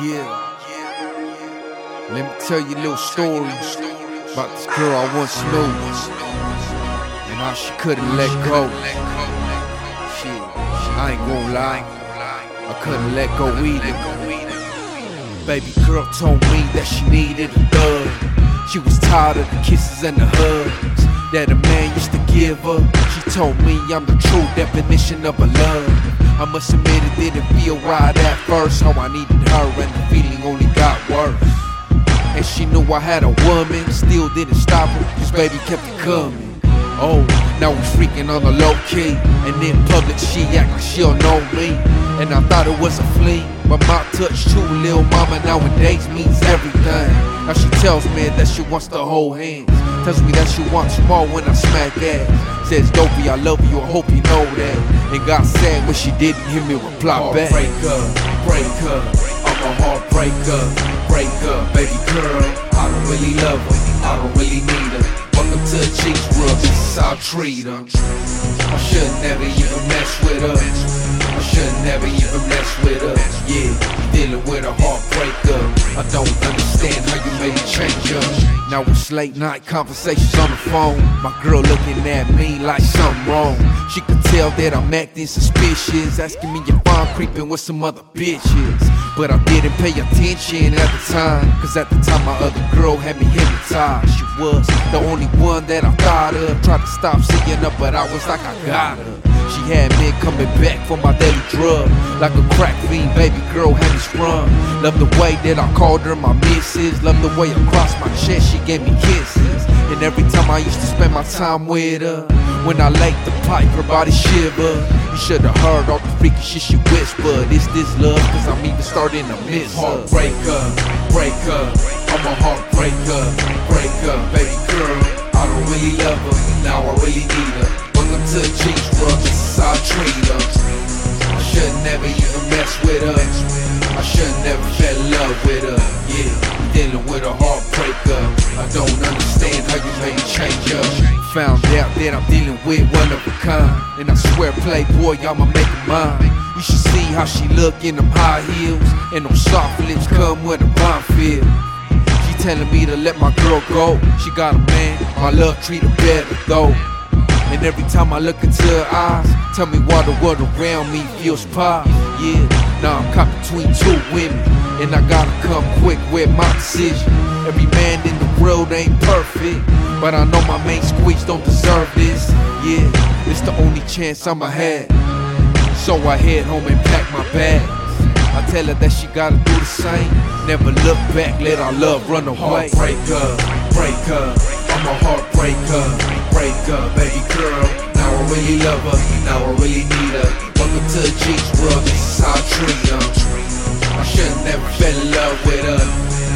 Yeah. Let me tell you a little story about this girl I once knew and how she couldn't let go. Shit, I ain't gonna lie, I couldn't let go either. Baby girl told me that she needed a thug. She was tired of the kisses and the hugs that a man used to give her. She told me I'm the true definition of a love. I must admit it didn't feel right at first. How I needed her and the feeling only got worse. And she knew I had a woman, still didn't stop her, cause baby kept it coming. Oh, now we freaking on the low key. And in public, she act like she'll know me. And I thought it was a fling, but my touch too, lil mama nowadays means everything. Now she tells me that she wants to hold hands. Tells me that she wants more when I smack ass. Says, Dopey, I love you, I hope you know that. And got sad when she didn't hear me reply back. Heartbreaker, breaker, I'm a heartbreaker, breaker, baby girl. I don't really love her, I don't really need her. Welcome to the Cheeks World, this is how I treat her. I should never even mess with her. I should never even mess with her. Understand how you made change her. Now it's late night conversations on the phone. My girl looking at me like something wrong. She could tell that I'm acting suspicious, asking me if I'm creeping with some other bitches. But I didn't pay attention at the time, cause at the time my other girl had me hypnotized. She was the only one that I thought of. Tried to stop seeing her, but I was like, I got her. She had me coming back for my daily drug. Like a crack fiend, baby girl had me sprung. Love the way that I called her my missus. Love the way across my chest she gave me kisses. And every time I used to spend my time with her. When I laid the pipe, her body shiver. You should've heard all the freaky shit she whispered. It's this love, cause I'm even starting to miss her. Heartbreaker, breaker, I'm a heartbreaker, breaker, baby girl. I don't really love her, now I really need her. To is how I should never even mess with her. I should never fell in love with her. Yeah, dealing with a heartbreaker. I don't understand how you made me change her. Found out that I'm dealing with one of a kind. And I swear, Playboy, I'ma make her mine. You should see how she look in them high heels. And those soft lips come with a bomb feel. Telling me to let my girl go. She got a man, my love treat her better though. And every time I look into her eyes, tell me why the world around me feels pie. Yeah, now I'm caught between two women, and I gotta come quick with my decision. Every man in the world ain't perfect, but I know my main squeeze don't deserve this. Yeah, it's the only chance I'ma have. So I head home and pack my bags. I tell her that she gotta do the same. Never look back, let our love run away. Heartbreaker, breaker, I'm a heartbreaker, breaker, baby girl. Now I really love her, now I really need her. Welcome to the Cheeks World, this is how I treat her. I should've never fell in love with her.